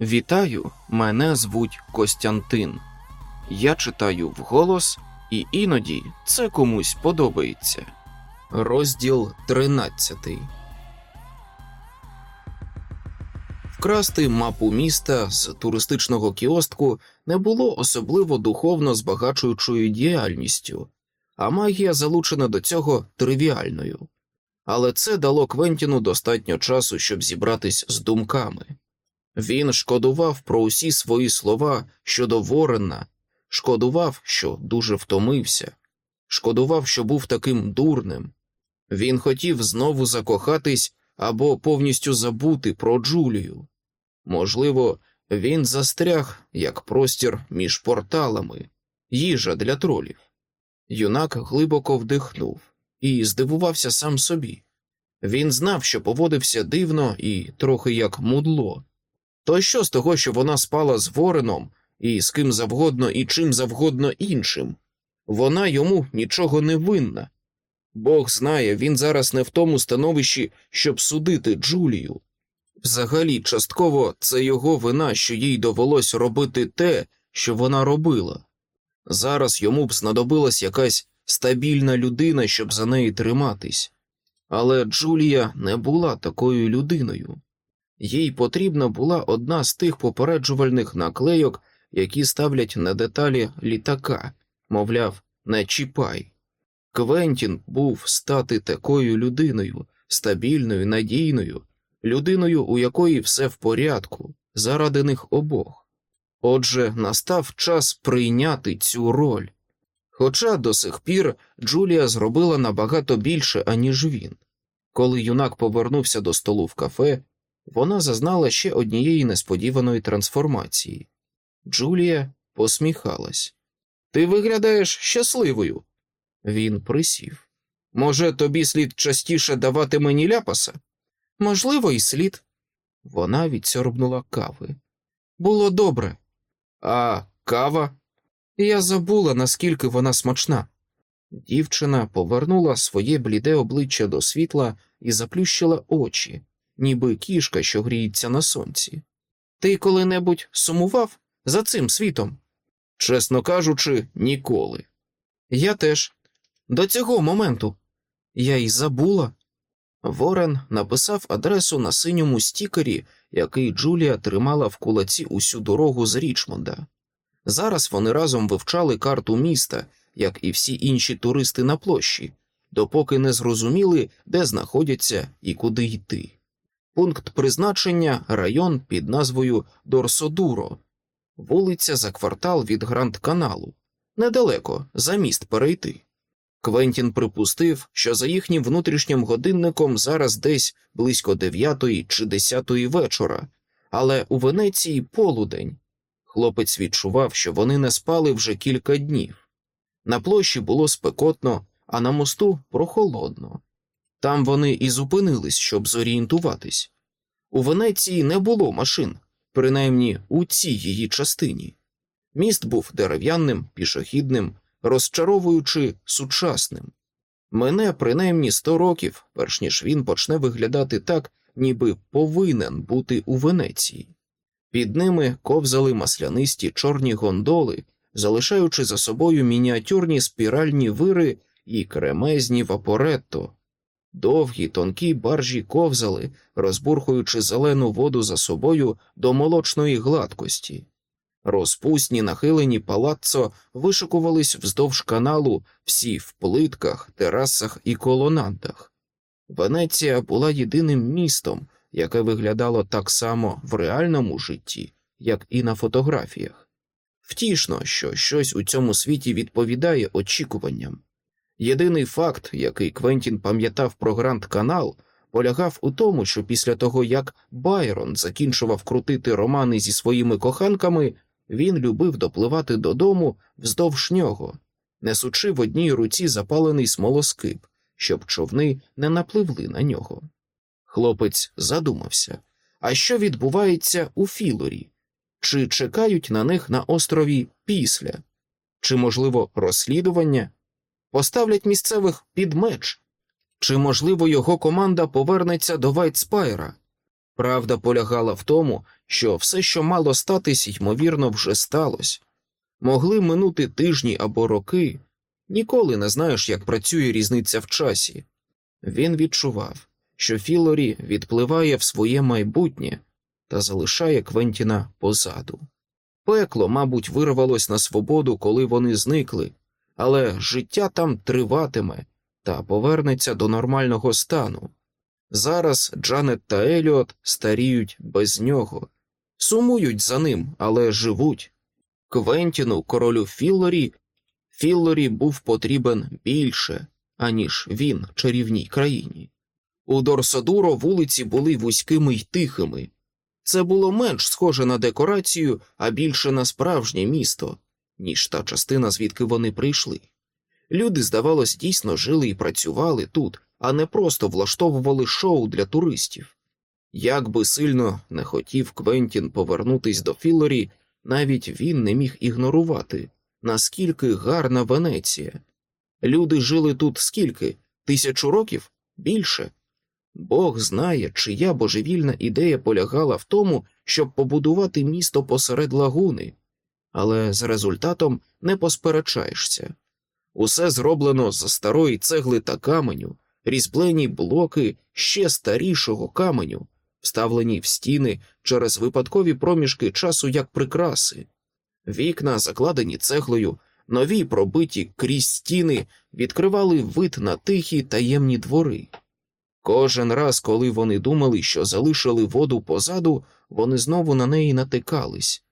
Вітаю, мене звуть Костянтин. Я читаю вголос, і іноді це комусь подобається. Розділ 13 Вкрасти мапу міста з туристичного кіостку не було особливо духовно збагачуючою діяльністю, а магія залучена до цього тривіальною. Але це дало Квентіну достатньо часу, щоб зібратись з думками. Він шкодував про усі свої слова щодо Ворена, шкодував, що дуже втомився, шкодував, що був таким дурним. Він хотів знову закохатись або повністю забути про Джулію. Можливо, він застряг як простір між порталами, їжа для тролів. Юнак глибоко вдихнув і здивувався сам собі. Він знав, що поводився дивно і трохи як мудло. То що з того, що вона спала з вореном і з ким завгодно і чим завгодно іншим? Вона йому нічого не винна. Бог знає, він зараз не в тому становищі, щоб судити Джулію. Взагалі, частково це його вина, що їй довелось робити те, що вона робила. Зараз йому б знадобилась якась стабільна людина, щоб за неї триматись. Але Джулія не була такою людиною. Їй потрібна була одна з тих попереджувальних наклейок, які ставлять на деталі літака, мовляв, не чіпай. Квентін був стати такою людиною, стабільною, надійною, людиною, у якої все в порядку, заради них обох. Отже, настав час прийняти цю роль. Хоча до сих пір Джулія зробила набагато більше, аніж він. Коли юнак повернувся до столу в кафе, вона зазнала ще однієї несподіваної трансформації. Джулія посміхалась. Ти виглядаєш щасливою. Він присів. Може, тобі слід частіше давати мені ляпаса? Можливо, і слід. Вона відсьорбнула кави. Було добре. А кава? Я забула, наскільки вона смачна. Дівчина повернула своє бліде обличчя до світла і заплющила очі, ніби кішка, що гріється на сонці. Ти коли-небудь сумував за цим світом? Чесно кажучи, ніколи. Я теж. До цього моменту. Я й забула. Ворен написав адресу на синьому стікері, який Джулія тримала в кулаці усю дорогу з Річмонда. Зараз вони разом вивчали карту міста, як і всі інші туристи на площі, допоки не зрозуміли, де знаходяться і куди йти. Пункт призначення район під назвою Дорсодуро, вулиця за квартал від Гранд Каналу, недалеко за міст перейти. Квентін припустив, що за їхнім внутрішнім годинником зараз десь близько дев'ятої чи десятої вечора, але у Венеції полудень. Хлопець відчував, що вони не спали вже кілька днів. На площі було спекотно, а на мосту прохолодно. Там вони і зупинились, щоб зорієнтуватись. У Венеції не було машин, принаймні у цій її частині. Міст був дерев'яним, пішохідним, розчаровуючи сучасним. Мене принаймні сто років, перш ніж він почне виглядати так, ніби повинен бути у Венеції. Під ними ковзали маслянисті чорні гондоли, залишаючи за собою мініатюрні спіральні вири і кремезні вапоретто. Довгі тонкі баржі ковзали, розбурхуючи зелену воду за собою до молочної гладкості. Розпусні нахилені палаццо вишикувались вздовж каналу всі в плитках, терасах і колонадах. Венеція була єдиним містом, яке виглядало так само в реальному житті, як і на фотографіях. Втішно, що щось у цьому світі відповідає очікуванням. Єдиний факт, який Квентін пам'ятав про Гранд Канал, полягав у тому, що після того, як Байрон закінчував крутити романи зі своїми коханками, він любив допливати додому вздовж нього, несучи в одній руці запалений смолоскип, щоб човни не напливли на нього. Хлопець задумався а що відбувається у Філорі? Чи чекають на них на острові Після? Чи, можливо, розслідування? Поставлять місцевих під меч? Чи, можливо, його команда повернеться до Вайтспайра? Правда полягала в тому, що все, що мало статись, ймовірно, вже сталося. Могли минути тижні або роки, ніколи не знаєш, як працює різниця в часі. Він відчував, що Філорі відпливає в своє майбутнє та залишає Квентіна позаду. Пекло, мабуть, вирвалось на свободу, коли вони зникли, але життя там триватиме та повернеться до нормального стану. Зараз Джанет та Еліот старіють без нього, сумують за ним, але живуть. Квентіну, королю Філлорі, Філлорі був потрібен більше, аніж він чарівній країні. У Дорсадуро вулиці були вузькими й тихими. Це було менш схоже на декорацію, а більше на справжнє місто, ніж та частина, звідки вони прийшли. Люди, здавалось, дійсно жили і працювали тут, а не просто влаштовували шоу для туристів. Як би сильно не хотів Квентін повернутись до Філорі, навіть він не міг ігнорувати, наскільки гарна Венеція. Люди жили тут скільки? Тисячу років? Більше. Бог знає, чия божевільна ідея полягала в тому, щоб побудувати місто посеред лагуни, але з результатом не посперечаєшся. Усе зроблено з старої цегли та каменю, різьблені блоки ще старішого каменю, вставлені в стіни через випадкові проміжки часу як прикраси. Вікна, закладені цеглою, нові пробиті крізь стіни, відкривали вид на тихі таємні двори. Кожен раз, коли вони думали, що залишили воду позаду, вони знову на неї натикались.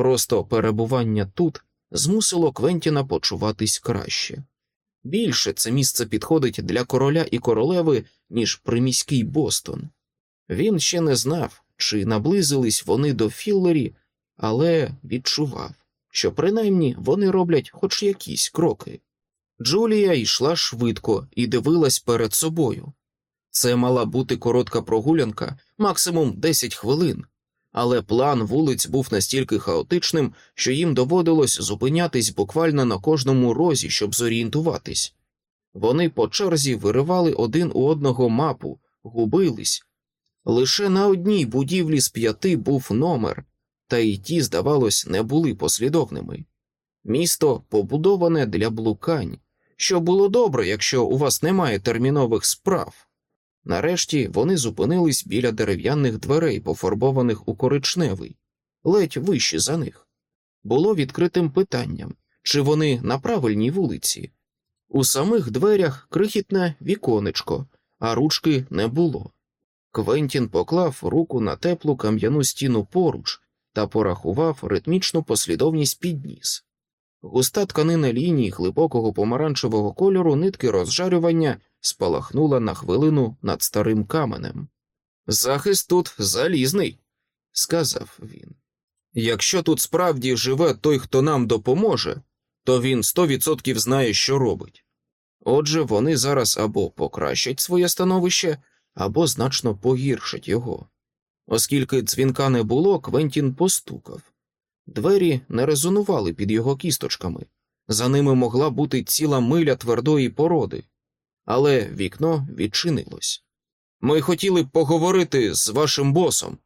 Просто перебування тут змусило Квентіна почуватись краще. Більше це місце підходить для короля і королеви, ніж приміський Бостон. Він ще не знав, чи наблизились вони до Філлері, але відчував, що принаймні вони роблять хоч якісь кроки. Джулія йшла швидко і дивилась перед собою. Це мала бути коротка прогулянка, максимум 10 хвилин, але план вулиць був настільки хаотичним, що їм доводилось зупинятись буквально на кожному розі, щоб зорієнтуватись. Вони по черзі виривали один у одного мапу, губились. Лише на одній будівлі з п'яти був номер, та й ті, здавалось, не були послідовними. Місто побудоване для блукань, що було добре, якщо у вас немає термінових справ. Нарешті вони зупинились біля дерев'яних дверей, пофарбованих у коричневий, ледь вищі за них. Було відкритим питанням, чи вони на правильній вулиці. У самих дверях крихітне віконечко, а ручки не було. Квентін поклав руку на теплу кам'яну стіну поруч та порахував ритмічну послідовність підніс. Густа тканина ліній глибокого помаранчевого кольору нитки розжарювання спалахнула на хвилину над старим каменем. Захист тут залізний, сказав він. Якщо тут справді живе той, хто нам допоможе, то він сто відсотків знає, що робить. Отже, вони зараз або покращать своє становище, або значно погіршать його. Оскільки дзвінка не було, Квентін постукав. Двері не резонували під його кісточками, за ними могла бути ціла миля твердої породи, але вікно відчинилось. Ми хотіли поговорити з вашим босом,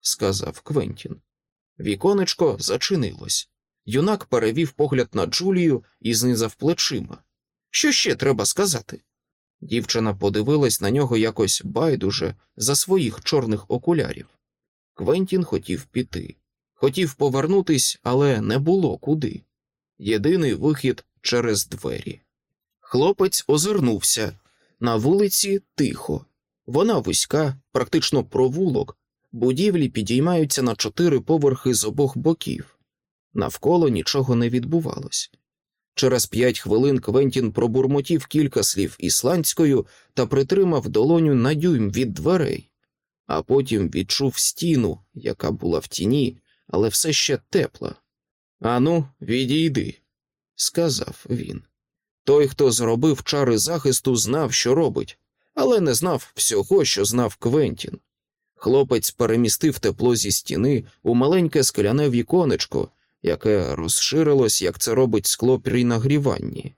сказав Квентін. Віконечко зачинилось. Юнак перевів погляд на Джулію і знизав плечима. Що ще треба сказати? Дівчина подивилась на нього якось байдуже за своїх чорних окулярів. Квентін хотів піти, хотів повернутись, але не було куди. Єдиний вихід через двері. Хлопець озирнувся. На вулиці тихо. Вона вузька, практично провулок, будівлі підіймаються на чотири поверхи з обох боків. Навколо нічого не відбувалось. Через п'ять хвилин Квентін пробурмотів кілька слів ісландською та притримав долоню на дюйм від дверей, а потім відчув стіну, яка була в тіні, але все ще тепла. Ану, відійди, сказав він. Той, хто зробив чари захисту, знав, що робить, але не знав всього, що знав Квентін. Хлопець перемістив тепло зі стіни у маленьке скляне віконечко, яке розширилось, як це робить скло при нагріванні.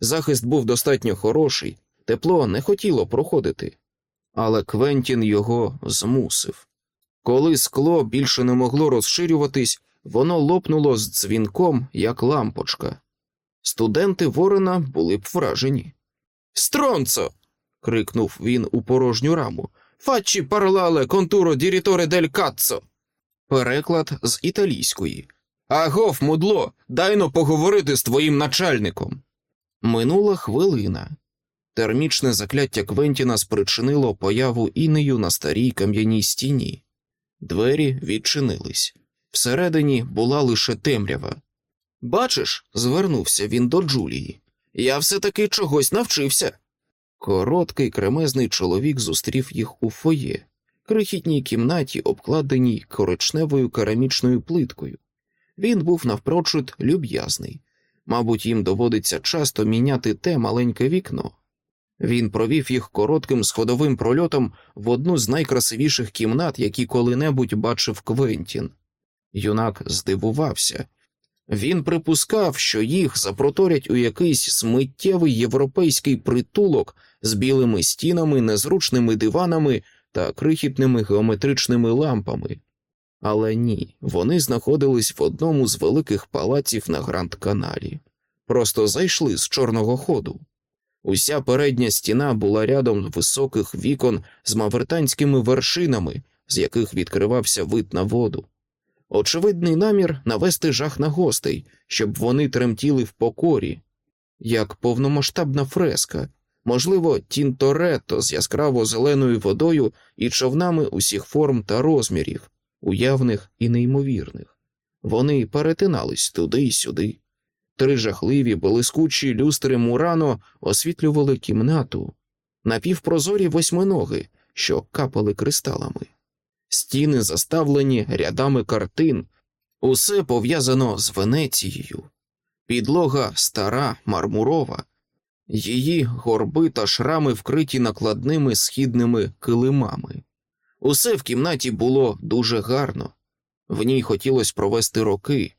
Захист був достатньо хороший, тепло не хотіло проходити, але Квентін його змусив. Коли скло більше не могло розширюватись, воно лопнуло з дзвінком, як лампочка. Студенти Ворона були б вражені. Стронцо. крикнув він у порожню раму. Фачі парлале контуро діріторе дель каццо. Переклад з італійської. Агов, мудло, дайно поговорити з твоїм начальником. Минула хвилина. Термічне закляття Квентіна спричинило появу інею на старій кам'яній стіні. Двері відчинились. Всередині була лише темрява. Бачиш, звернувся він до Джулії. Я все таки чогось навчився. Короткий кремезний чоловік зустрів їх у фоє, крихітній кімнаті, обкладеній коричневою керамічною плиткою. Він був навпрочуд люб'язний. Мабуть, їм доводиться часто міняти те маленьке вікно. Він провів їх коротким сходовим прольотом в одну з найкрасивіших кімнат, які коли-небудь бачив Квентін. Юнак здивувався. Він припускав, що їх запроторять у якийсь смиттєвий європейський притулок з білими стінами, незручними диванами та крихітними геометричними лампами. Але ні, вони знаходились в одному з великих палаців на Гранд Каналі, просто зайшли з чорного ходу. Уся передня стіна була рядом високих вікон з мавертанськими вершинами, з яких відкривався вид на воду. Очевидний намір навести жах на гостей, щоб вони тремтіли в покорі, як повномасштабна фреска, можливо, тінторетто з яскраво зеленою водою і човнами усіх форм та розмірів, уявних і неймовірних. Вони перетинались туди й сюди. Три жахливі, блискучі люстри Мурано освітлювали кімнату, напівпрозорі восьминоги, що капали кристалами. Стіни заставлені рядами картин, усе пов'язано з Венецією, підлога стара, мармурова, її горби та шрами вкриті накладними східними килимами. Усе в кімнаті було дуже гарно, в ній хотілося провести роки.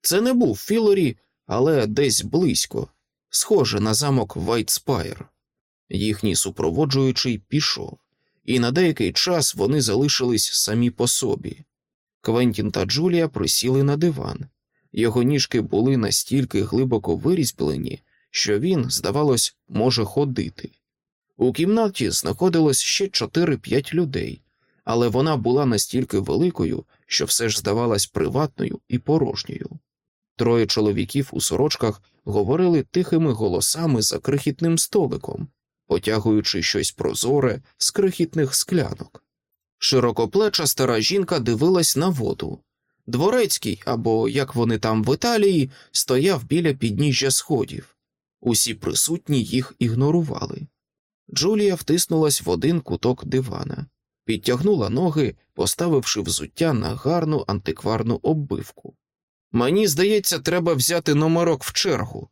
Це не був Філорі, але десь близько, схоже на замок Вайтспайр. Їхній супроводжуючий пішов, і на деякий час вони залишились самі по собі. Квентін та Джулія присіли на диван. Його ніжки були настільки глибоко вирізблені, що він, здавалось, може ходити. У кімнаті знаходилось ще 4-5 людей, але вона була настільки великою, що все ж здавалась приватною і порожньою. Троє чоловіків у сорочках говорили тихими голосами за крихітним столиком, потягуючи щось прозоре з крихітних склянок. Широкоплеча стара жінка дивилась на воду. Дворецький, або як вони там в Італії, стояв біля підніжжя сходів. Усі присутні їх ігнорували. Джулія втиснулась в один куток дивана, підтягнула ноги, поставивши взуття на гарну антикварну оббивку. Мені здається, треба взяти номерок в чергу,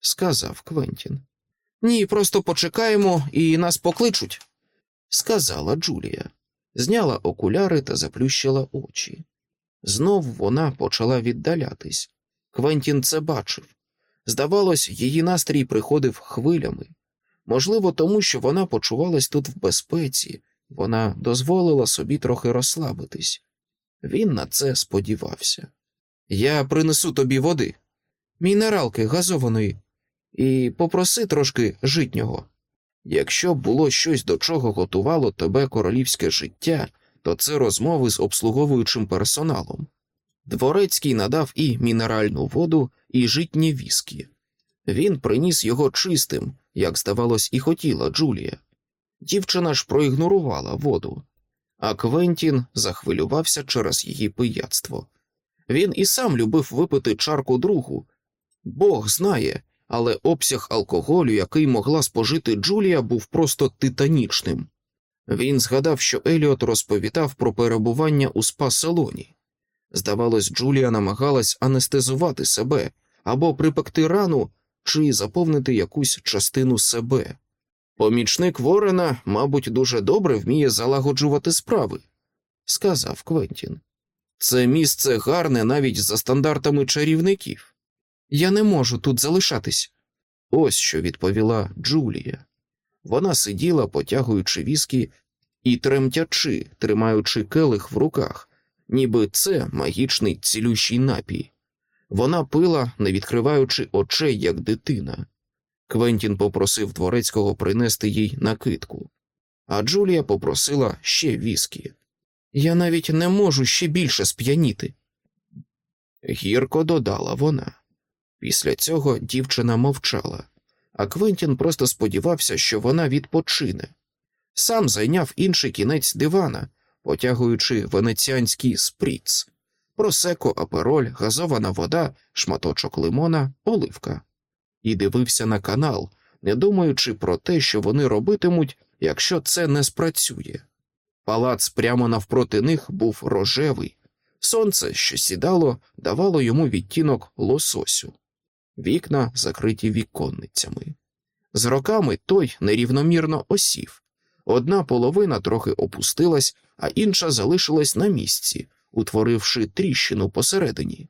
сказав Квентін. Ні, просто почекаємо і нас покличуть, сказала Джулія, зняла окуляри та заплющила очі. Знов вона почала віддалятись. Квентін це бачив. Здавалось, її настрій приходив хвилями. Можливо, тому що вона почувалась тут в безпеці, вона дозволила собі трохи розслабитись. Він на це сподівався. Я принесу тобі води, мінералки газованої, і попроси трошки житнього. Якщо було щось, до чого готувало тебе королівське життя, то це розмови з обслуговуючим персоналом. Дворецький надав і мінеральну воду, і житні віскі. Він приніс його чистим, як здавалось, і хотіла Джулія. Дівчина ж проігнорувала воду, а Квентін захвилювався через її пияцтво. Він і сам любив випити чарку другу. Бог знає, але обсяг алкоголю, який могла спожити Джулія, був просто титанічним. Він згадав, що Еліот розповідав про перебування у спа-салоні. Здавалось, Джулія намагалась анестезувати себе або припекти рану чи заповнити якусь частину себе. Помічник Ворена, мабуть, дуже добре вміє залагоджувати справи, сказав Квентін. Це місце гарне навіть за стандартами чарівників. Я не можу тут залишатись. Ось що відповіла Джулія. Вона сиділа, потягуючи віскі, і тремтячи, тримаючи келих в руках, ніби це магічний цілющий напій. Вона пила, не відкриваючи очей, як дитина. Квентін попросив дворецького принести їй накидку, а Джулія попросила ще віскі. Я навіть не можу ще більше сп'яніти. Гірко додала вона. Після цього дівчина мовчала, а Квентін просто сподівався, що вона відпочине. Сам зайняв інший кінець дивана, потягуючи венеціанський спріц, просеко, апероль, газована вода, шматочок лимона, оливка, і дивився на канал, не думаючи про те, що вони робитимуть, якщо це не спрацює. Палац прямо навпроти них був рожевий, сонце, що сідало, давало йому відтінок лососю, вікна закриті віконницями. З роками той нерівномірно осів. Одна половина трохи опустилась, а інша залишилась на місці, утворивши тріщину посередині.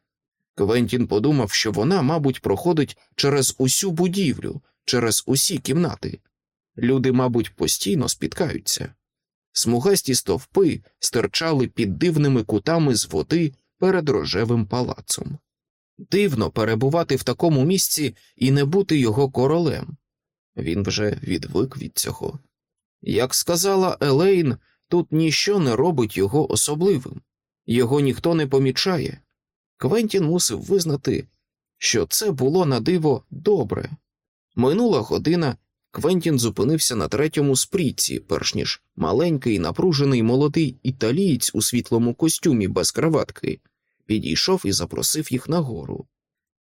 Квентін подумав, що вона, мабуть, проходить через усю будівлю, через усі кімнати. Люди, мабуть, постійно спіткаються. Смугасті стовпи стирчали під дивними кутами з води перед рожевим палацом. Дивно перебувати в такому місці і не бути його королем. Він вже відвик від цього. Як сказала Елейн, тут ніщо не робить його особливим, його ніхто не помічає. Квентін мусив визнати, що це було на диво добре. Минула година, Квентін зупинився на третьому спріці, перш ніж маленький, напружений молодий італієць у світлому костюмі без краватки, підійшов і запросив їх нагору.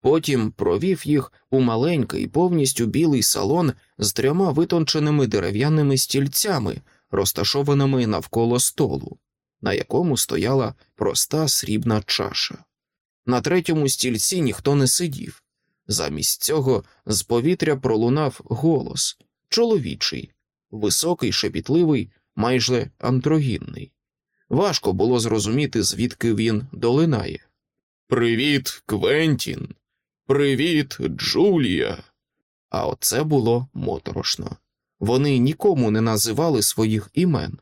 Потім провів їх у маленький, повністю білий салон з трьома витонченими дерев'яними стільцями, розташованими навколо столу, на якому стояла проста срібна чаша. На третьому стільці ніхто не сидів. Замість цього з повітря пролунав голос чоловічий, високий, шепітливий, майже антрогінний. Важко було зрозуміти, звідки він долинає. Привіт, Квентін! Привіт, Джулія! А оце було моторошно. Вони нікому не називали своїх імен.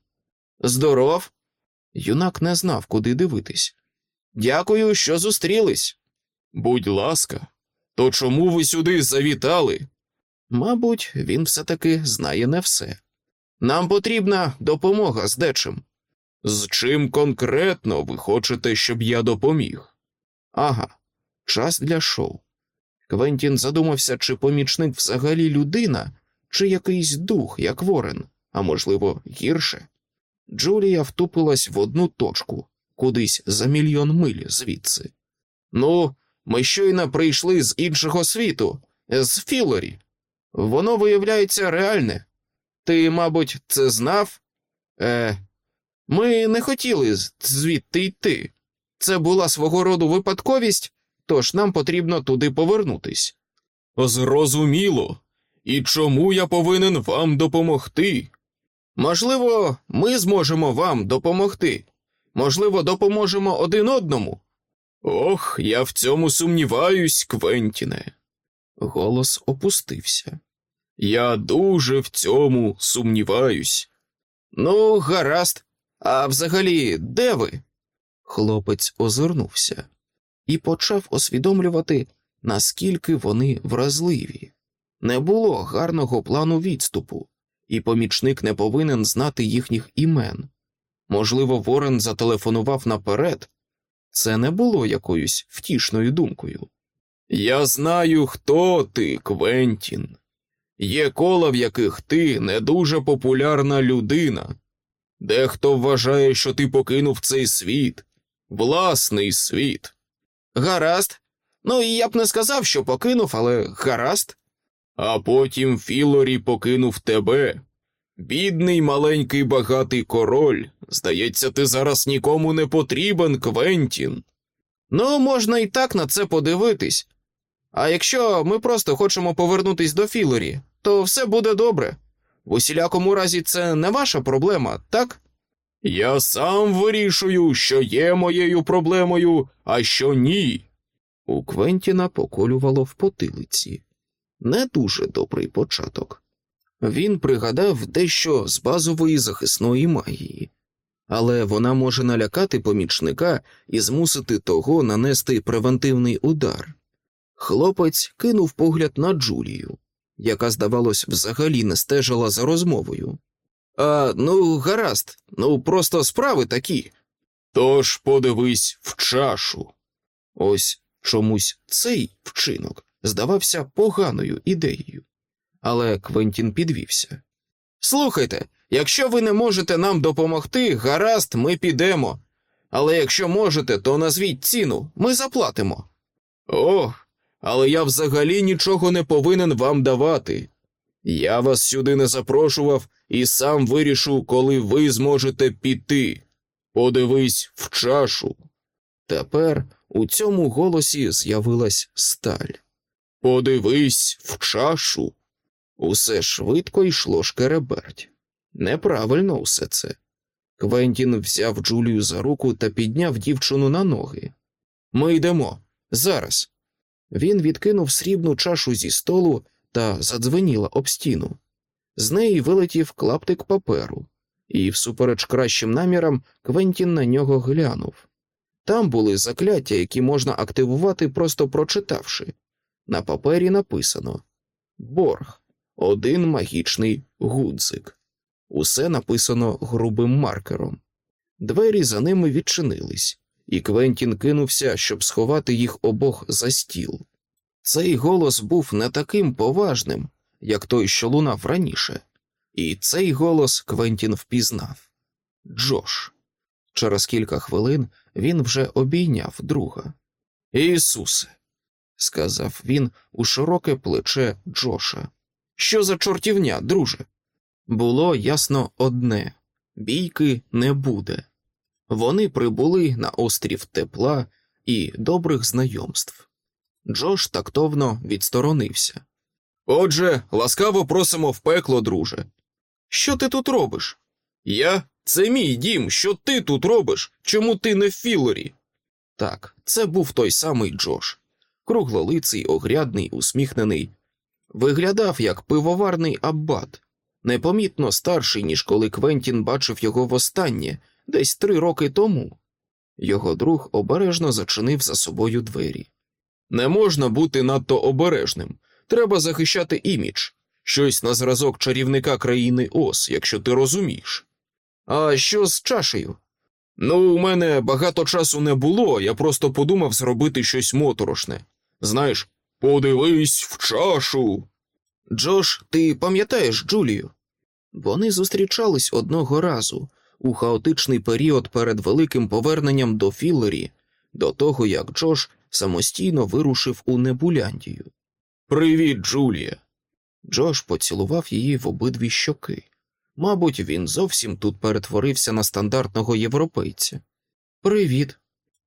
Здоров! Юнак не знав, куди дивитись. Дякую, що зустрілись. Будь ласка, то чому ви сюди завітали? Мабуть, він все таки знає не все. Нам потрібна допомога з дечим. З чим конкретно ви хочете, щоб я допоміг? Ага, час для шоу. Квентін задумався, чи помічник взагалі людина, чи якийсь дух, як Ворен, а можливо, гірше. Джулія втупилась в одну точку, кудись за мільйон миль звідси. Ну, ми щойно прийшли з іншого світу, з Філорі. Воно виявляється реальне. Ти, мабуть, це знав? Е, Ми не хотіли звідти йти. Це була свого роду випадковість, тож нам потрібно туди повернутись. Зрозуміло. І чому я повинен вам допомогти? Можливо, ми зможемо вам допомогти. Можливо, допоможемо один одному. Ох, я в цьому сумніваюсь, Квентіне. Голос опустився. Я дуже в цьому сумніваюсь. Ну, гаразд, а взагалі, де ви? Хлопець озирнувся і почав усвідомлювати, наскільки вони вразливі. Не було гарного плану відступу, і помічник не повинен знати їхніх імен. Можливо, Ворен зателефонував наперед. Це не було якоюсь втішною думкою. Я знаю, хто ти, Квентін. Є кола, в яких ти не дуже популярна людина. Дехто вважає, що ти покинув цей світ, власний світ. Гаразд. Ну і я б не сказав, що покинув, але гаразд. А потім Філорі покинув тебе. Бідний маленький багатий король. Здається, ти зараз нікому не потрібен, Квентін. Ну, можна і так на це подивитись. А якщо ми просто хочемо повернутись до Філорі, то все буде добре. В усілякому разі, це не ваша проблема, так? Я сам вирішую, що є моєю проблемою, а що ні. У Квентіна поколювало в потилиці. Не дуже добрий початок. Він пригадав дещо з базової захисної магії, але вона може налякати помічника і змусити того нанести превентивний удар. Хлопець кинув погляд на Джулію, яка, здавалось, взагалі не стежила за розмовою. А ну, гаразд, ну просто справи такі. Тож подивись в чашу. Ось чомусь цей вчинок здавався поганою ідеєю. Але Квентін підвівся. Слухайте, якщо ви не можете нам допомогти, гаразд, ми підемо. Але якщо можете, то назвіть ціну, ми заплатимо. Ох, але я взагалі нічого не повинен вам давати. Я вас сюди не запрошував і сам вирішу, коли ви зможете піти. Подивись в чашу. Тепер у цьому голосі з'явилась сталь. Подивись в чашу. Усе швидко йшло шкереберть. Неправильно усе це. Квентін взяв Джулію за руку та підняв дівчину на ноги. Ми йдемо зараз. Він відкинув срібну чашу зі столу та задзвеніла об стіну. З неї вилетів клаптик паперу, і, всупереч кращим намірам, Квентін на нього глянув. Там були закляття, які можна активувати, просто прочитавши. На папері написано Борг, один магічний гудзик. Усе написано грубим маркером. Двері за ними відчинились, і Квентін кинувся, щоб сховати їх обох за стіл. Цей голос був не таким поважним, як той, що лунав раніше, і цей голос Квентін впізнав Джош. Через кілька хвилин він вже обійняв друга. Ісусе, сказав він у широке плече Джоша. Що за чортівня, друже? Було ясно одне бійки не буде. Вони прибули на острів тепла і добрих знайомств. Джош тактовно відсторонився. Отже, ласкаво просимо в пекло, друже. Що ти тут робиш? Я? Це мій дім. Що ти тут робиш? Чому ти не в Філорі? Так, це був той самий Джош, круглолиций, огрядний, усміхнений. Виглядав як пивоварний аббат, непомітно старший, ніж коли Квентін бачив його востаннє, десь три роки тому. Його друг обережно зачинив за собою двері. Не можна бути надто обережним. Треба захищати імідж, щось на зразок чарівника країни Ос, якщо ти розумієш. А що з чашею? Ну, у мене багато часу не було, я просто подумав зробити щось моторошне. Знаєш, подивись в чашу. Джош, ти пам'ятаєш Джулію? Вони зустрічались одного разу у хаотичний період перед великим поверненням до Філлері, до того як Джош самостійно вирушив у Небуляндію. Привіт, Джулія. Джош поцілував її в обидві щоки. Мабуть, він зовсім тут перетворився на стандартного європейця. Привіт.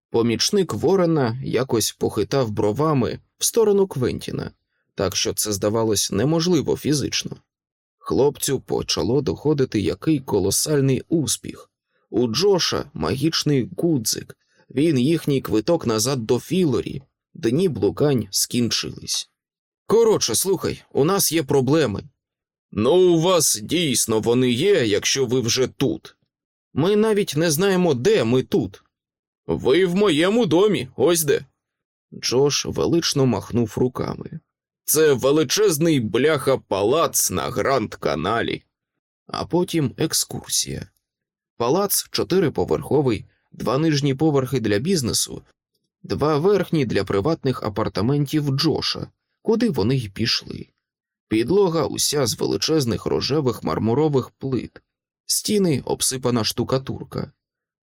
Помічник Ворена якось похитав бровами в сторону Квентіна, так що це здавалось неможливо фізично. Хлопцю почало доходити який колосальний успіх. У Джоша магічний гудзик, він їхній квиток назад до Філорі, дні блукань скінчились. Коротше, слухай, у нас є проблеми. Ну, у вас дійсно вони є, якщо ви вже тут. Ми навіть не знаємо, де ми тут. Ви в моєму домі, ось де. Джош велично махнув руками. Це величезний бляха палац на Гранд Каналі, а потім екскурсія. Палац чотириповерховий, два нижні поверхи для бізнесу, два верхні для приватних апартаментів Джоша, куди вони й пішли. Підлога уся з величезних рожевих мармурових плит, стіни обсипана штукатурка,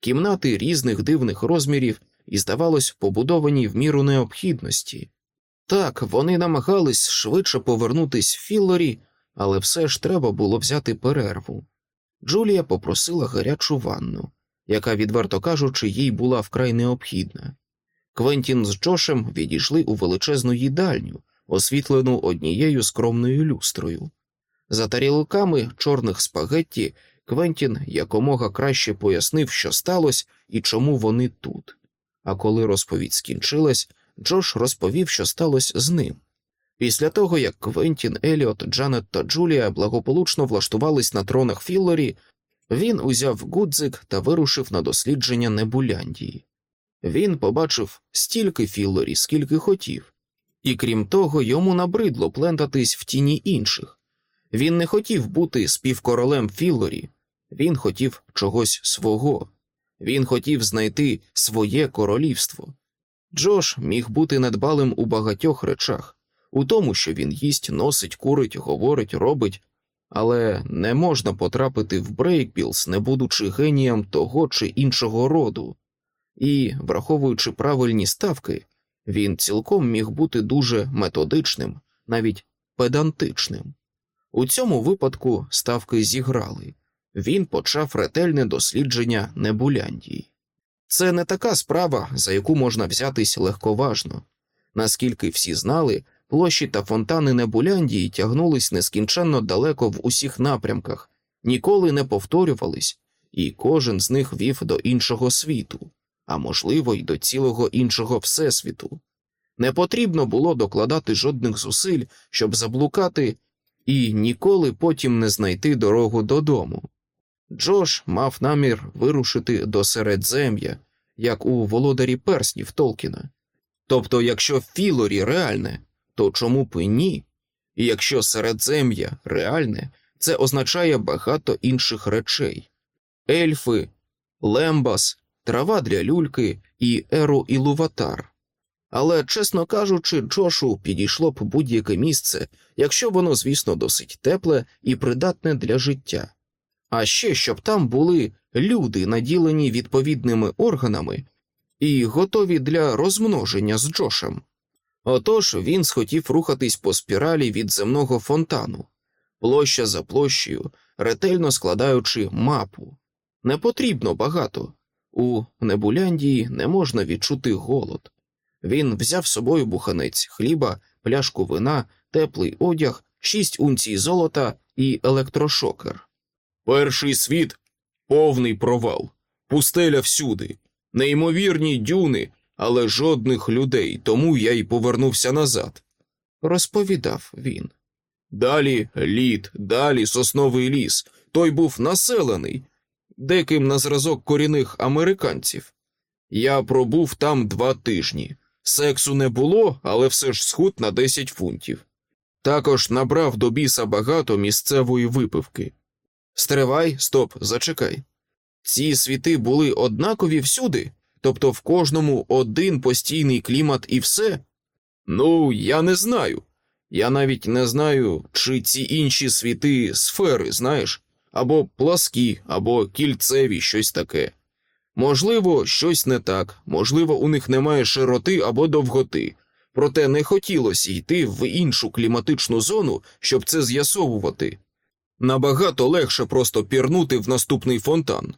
кімнати різних дивних розмірів і, здавалось, побудовані в міру необхідності. Так, вони намагались швидше повернутись в Філлорі, але все ж треба було взяти перерву. Джулія попросила гарячу ванну, яка, відверто кажучи, їй була вкрай необхідна. Квентін з Джошем відійшли у величезну їдальню, освітлену однією скромною люстрою. За тарілками чорних спагетті Квентін якомога краще пояснив, що сталося і чому вони тут. А коли розповідь скінчилась, Джош розповів, що сталося з ним. Після того, як Квентін, Еліот, Джанет та Джулія благополучно влаштувались на тронах Філлорі, він узяв гудзик та вирушив на дослідження Небуляндії. Він побачив стільки Філлорі, скільки хотів, і крім того, йому набридло плентатись в тіні інших. Він не хотів бути співкоролем Філлорі, він хотів чогось свого, він хотів знайти своє королівство. Джош міг бути недбалим у багатьох речах, у тому, що він їсть, носить, курить, говорить, робить, але не можна потрапити в Брейкбілс, не будучи генієм того чи іншого роду, і, враховуючи правильні ставки, він цілком міг бути дуже методичним, навіть педантичним. У цьому випадку ставки зіграли він почав ретельне дослідження Небуляндії. Це не така справа, за яку можна взятись легковажно. Наскільки всі знали, площі та фонтани Небуляндії тягнулись нескінченно далеко в усіх напрямках, ніколи не повторювались, і кожен з них вів до іншого світу, а можливо, й до цілого іншого всесвіту. Не потрібно було докладати жодних зусиль, щоб заблукати і ніколи потім не знайти дорогу додому. Джош мав намір вирушити до середзем'я, як у володарі перснів Толкіна. Тобто, якщо Філорі реальне, то чому б і ні? І якщо середзем'я реальне, це означає багато інших речей ельфи, лембас, трава для люльки і еру ілуватар. Але, чесно кажучи, Джошу підійшло б будь-яке місце, якщо воно, звісно, досить тепле і придатне для життя. А ще щоб там були люди, наділені відповідними органами і готові для розмноження з Джошем. Отож він схотів рухатись по спіралі від земного фонтану, площа за площею, ретельно складаючи мапу. Не потрібно багато. У Небуляндії не можна відчути голод. Він взяв з собою буханець хліба, пляшку вина, теплий одяг, шість унцій золота і електрошокер. Перший світ повний провал, пустеля всюди, неймовірні дюни, але жодних людей, тому я й повернувся назад. Розповідав він. Далі лід, далі сосновий ліс. Той був населений, деким на зразок корінних американців. Я пробув там два тижні. Сексу не було, але все ж схуд на 10 фунтів. Також набрав до біса багато місцевої випивки. Стривай, стоп, зачекай. Ці світи були однакові всюди, тобто в кожному один постійний клімат і все? Ну, я не знаю. Я навіть не знаю, чи ці інші світи сфери, знаєш, або пласкі, або кільцеві, щось таке. Можливо, щось не так, можливо, у них немає широти або довготи, проте не хотілося йти в іншу кліматичну зону, щоб це з'ясовувати. Набагато легше просто пірнути в наступний фонтан.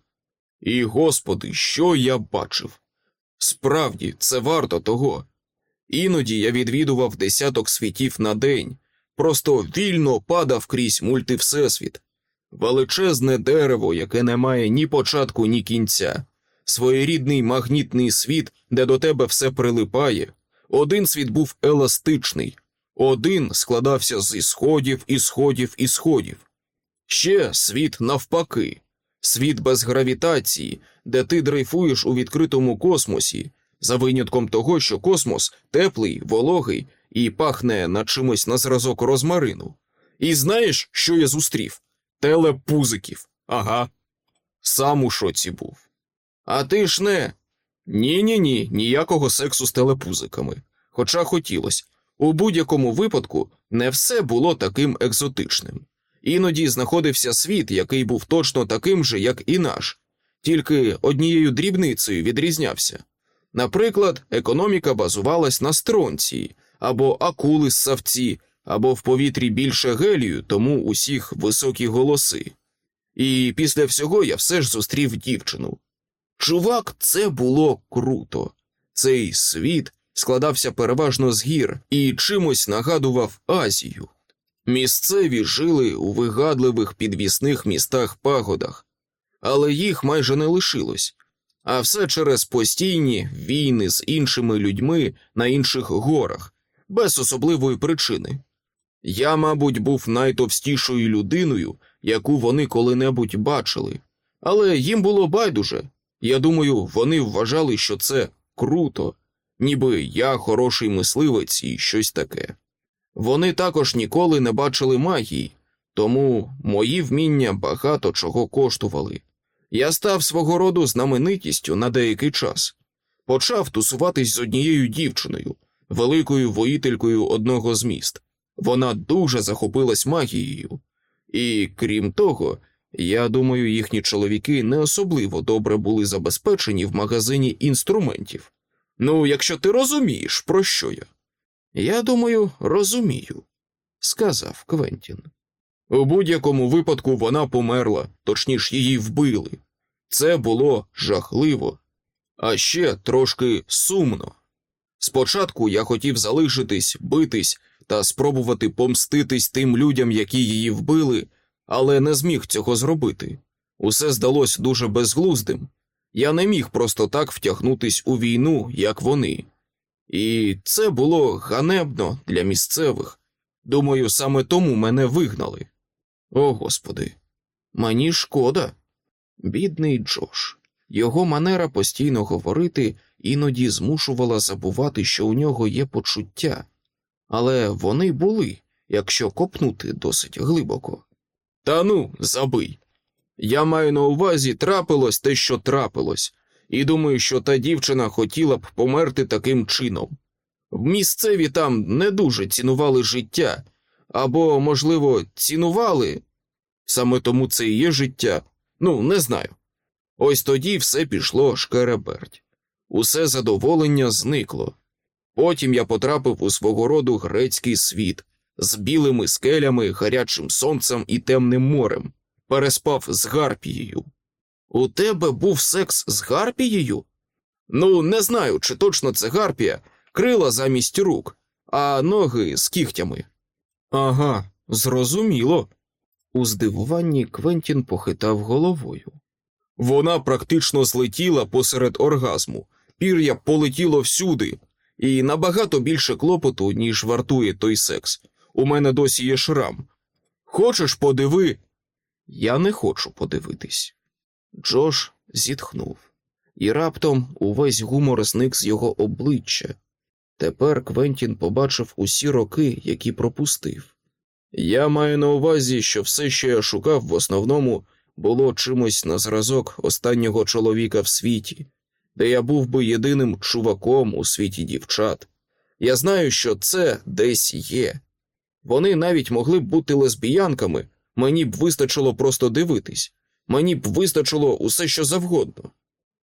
І, господи, що я бачив? Справді, це варто того. Іноді я відвідував десяток світів на день, просто вільно падав крізь мультивсесвіт, величезне дерево, яке не має ні початку, ні кінця, своєрідний магнітний світ, де до тебе все прилипає. Один світ був еластичний, один складався з ісходів, ісходів, ісходів. Ще світ навпаки, світ без гравітації, де ти дрейфуєш у відкритому космосі, за винятком того, що космос теплий, вологий і пахне на чимось на зразок розмарину. І знаєш, що я зустрів? Телепузиків. Ага. Сам у шоці був. А ти ж не. Ні ні ні, ніякого сексу з телепузиками. Хоча хотілося. У будь-якому випадку не все було таким екзотичним. Іноді знаходився світ, який був точно таким же, як і наш, тільки однією дрібницею відрізнявся. Наприклад, економіка базувалась на стронції, або акули з савці, або в повітрі більше гелію, тому усіх високі голоси. І після всього я все ж зустрів дівчину. Чувак, це було круто. Цей світ складався переважно з гір і чимось нагадував Азію. Місцеві жили у вигадливих підвісних містах пагодах, але їх майже не лишилось, а все через постійні війни з іншими людьми на інших горах, без особливої причини. Я, мабуть, був найтовстішою людиною, яку вони коли-небудь бачили, але їм було байдуже. Я думаю, вони вважали, що це круто, ніби я хороший мисливець і щось таке. Вони також ніколи не бачили магії, тому мої вміння багато чого коштували. Я став свого роду знаменитістю на деякий час, почав тусуватись з однією дівчиною, великою воїтелькою одного з міст. Вона дуже захопилась магією, і крім того, я думаю, їхні чоловіки не особливо добре були забезпечені в магазині інструментів. Ну, якщо ти розумієш, про що я? Я думаю, розумію, сказав Квентін. У будь-якому випадку вона померла, точніше, її вбили. Це було жахливо, а ще трошки сумно. Спочатку я хотів залишитись, битись та спробувати помститись тим людям, які її вбили, але не зміг цього зробити. Усе здалось дуже безглуздим. Я не міг просто так втягнутись у війну, як вони. І це було ганебно для місцевих. Думаю, саме тому мене вигнали. О господи, мені шкода. Бідний Джош. Його манера постійно говорити іноді змушувала забувати, що у нього є почуття, але вони були, якщо копнути досить глибоко. Та ну, забий. Я маю на увазі трапилось те, що трапилось, і думаю, що та дівчина хотіла б померти таким чином. Місцеві там не дуже цінували життя, або, можливо, цінували, саме тому це і є життя, ну, не знаю. Ось тоді все пішло шкереберть. Усе задоволення зникло. Потім я потрапив у свого роду грецький світ з білими скелями, гарячим сонцем і темним морем, переспав з Гарпією. У тебе був секс з Гарпією? Ну, не знаю, чи точно це Гарпія, крила замість рук, а ноги з кігтями. Ага, зрозуміло. У здивуванні Квентін похитав головою. Вона практично злетіла посеред оргазму, пір'я полетіло всюди, і набагато більше клопоту, ніж вартує той секс. У мене досі є шрам. Хочеш подиви? Я не хочу подивитись. Джош зітхнув, і раптом увесь гумор зник з його обличчя. Тепер Квентін побачив усі роки, які пропустив. Я маю на увазі, що все, що я шукав, в основному було чимось на зразок останнього чоловіка в світі, де я був би єдиним чуваком у світі дівчат. Я знаю, що це десь є. Вони навіть могли б бути лесбіянками, мені б вистачило просто дивитись, мені б вистачило усе що завгодно.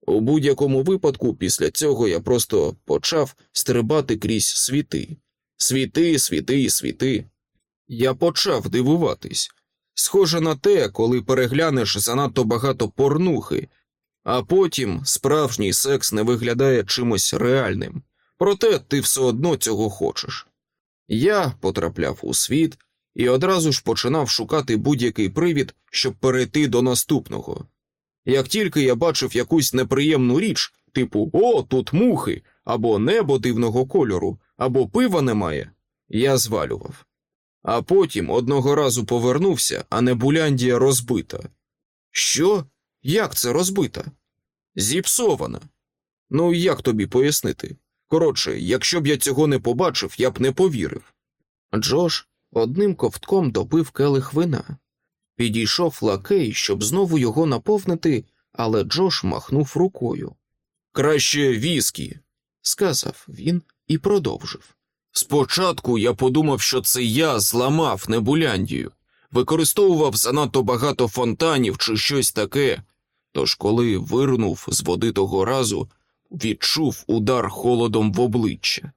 У будь-якому випадку, після цього я просто почав стрибати крізь світи, світи, світи світи. Я почав дивуватись. Схоже на те, коли переглянеш занадто багато порнухи, а потім справжній секс не виглядає чимось реальним, проте ти все одно цього хочеш. Я потрапляв у світ і одразу ж починав шукати будь-який привід, щоб перейти до наступного. Як тільки я бачив якусь неприємну річ, типу О, тут мухи, або небо дивного кольору, або пива немає, я звалював. А потім одного разу повернувся, а Небуляндія розбита. Що? Як це розбита? Зіпсована. Ну, як тобі пояснити? Коротше, якщо б я цього не побачив, я б не повірив. Джош одним ковтком допив келих вина. Підійшов лакей, щоб знову його наповнити, але Джош махнув рукою. Краще віскі, сказав він і продовжив. Спочатку я подумав, що це я зламав Небуляндію, використовував занадто багато фонтанів чи щось таке. Тож, коли вирнув з води того разу, відчув удар холодом в обличчя.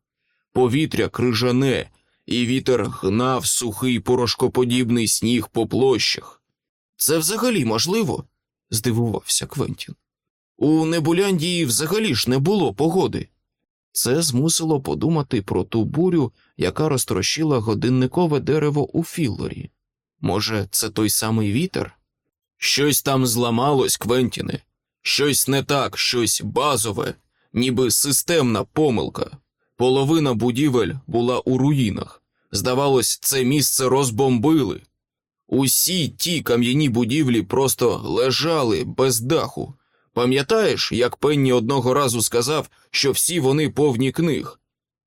Повітря крижане, і вітер гнав сухий порошкоподібний сніг по площах. Це взагалі можливо? здивувався Квентін. У Небуляндії взагалі ж не було погоди. Це змусило подумати про ту бурю, яка розтрощила годинникове дерево у Філлорі. Може, це той самий вітер? Щось там зламалось, Квентіне, щось не так, щось базове, ніби системна помилка. Половина будівель була у руїнах. Здавалось, це місце розбомбили. Усі ті кам'яні будівлі просто лежали без даху. Пам'ятаєш, як Пенні одного разу сказав, що всі вони повні книг?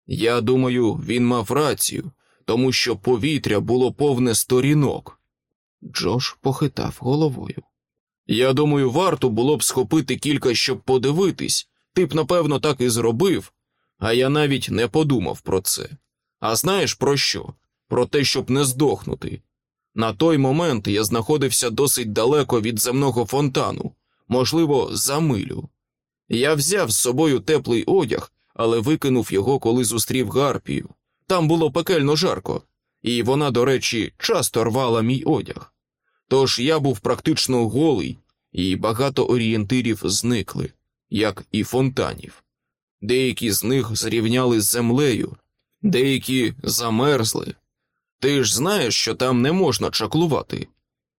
Я думаю, він мав рацію, тому що повітря було повне сторінок. Джош похитав головою. Я думаю, варто було б схопити кілька, щоб подивитись. Ти б, напевно, так і зробив, а я навіть не подумав про це. А знаєш про що? Про те, щоб не здохнути. На той момент я знаходився досить далеко від земного фонтану, можливо, за милю. Я взяв з собою теплий одяг, але викинув його, коли зустрів Гарпію. Там було пекельно жарко, і вона, до речі, часто рвала мій одяг. Тож я був практично голий, і багато орієнтирів зникли, як і фонтанів. Деякі з них зрівняли з землею, деякі замерзли. Ти ж знаєш, що там не можна чаклувати.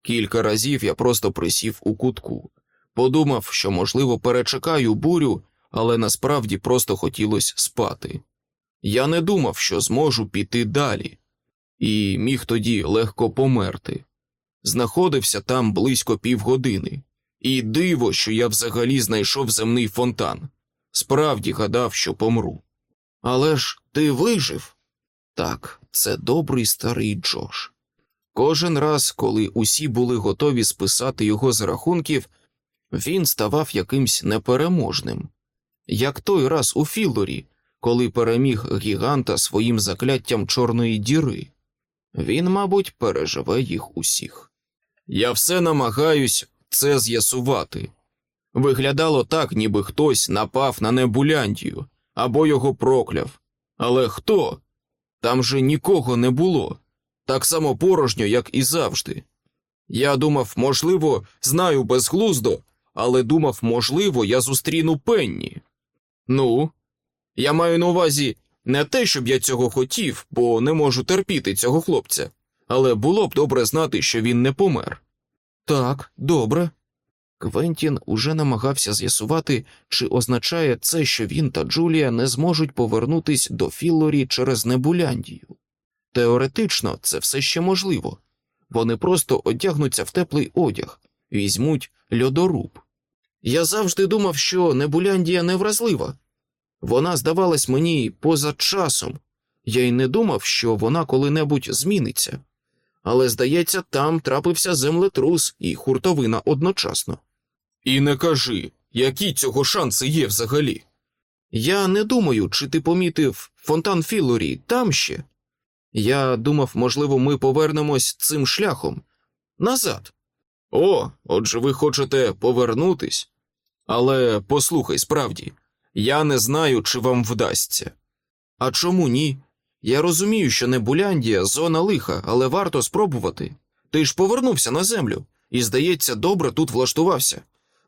Кілька разів я просто присів у кутку, подумав, що, можливо, перечекаю бурю, але насправді просто хотілося спати. Я не думав, що зможу піти далі, і міг тоді легко померти. Знаходився там близько півгодини, і диво, що я взагалі знайшов земний фонтан. Справді гадав, що помру. Але ж ти вижив? Так, це добрий старий Джош. Кожен раз, коли усі були готові списати його з рахунків, він ставав якимсь непереможним, як той раз у Філорі, коли переміг гіганта своїм закляттям чорної діри. Він, мабуть, переживе їх усіх. Я все намагаюсь це з'ясувати. Виглядало так, ніби хтось напав на Небуляндію або його прокляв. Але хто? Там же нікого не було, так само порожньо, як і завжди. Я думав, можливо, знаю безглуздо, але думав, можливо, я зустріну пенні. Ну, я маю на увазі не те, щоб я цього хотів, бо не можу терпіти цього хлопця, але було б добре знати, що він не помер. Так, добре. Квентін уже намагався з'ясувати, чи означає це, що він та Джулія не зможуть повернутись до Філлорі через Небуляндію. Теоретично це все ще можливо. Вони просто одягнуться в теплий одяг, візьмуть льодоруб. Я завжди думав, що Небуляндія невразлива. Вона здавалась мені поза часом, я й не думав, що вона коли-небудь зміниться. Але, здається, там трапився землетрус і хуртовина одночасно. І не кажи, які цього шанси є взагалі. Я не думаю, чи ти помітив фонтан Філорі там ще. Я думав, можливо, ми повернемось цим шляхом назад. О, отже, ви хочете повернутись? Але послухай справді, я не знаю, чи вам вдасться. А чому ні? Я розумію, що не Буляндія, зона лиха, але варто спробувати. Ти ж повернувся на землю і, здається, добре тут влаштувався.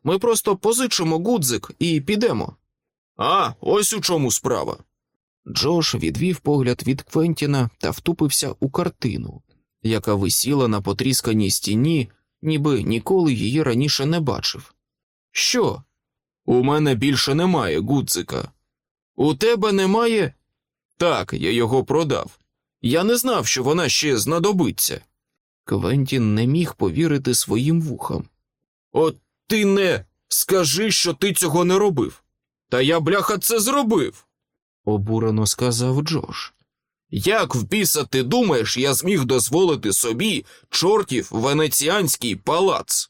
Ми просто позичимо гудзик і підемо. А, ось у чому справа. Джош відвів погляд від Квентіна та втупився у картину, яка висіла на потрісканій стіні, ніби ніколи її раніше не бачив. Що? У мене більше немає гудзика. У тебе немає? Так, я його продав. Я не знав, що вона ще знадобиться. Квентін не міг повірити своїм вухам. От ти не скажи, що ти цього не робив. Та я, бляха, це зробив, обурено сказав Джош. Як в біса ти думаєш, я зміг дозволити собі чортів венеціанський палац?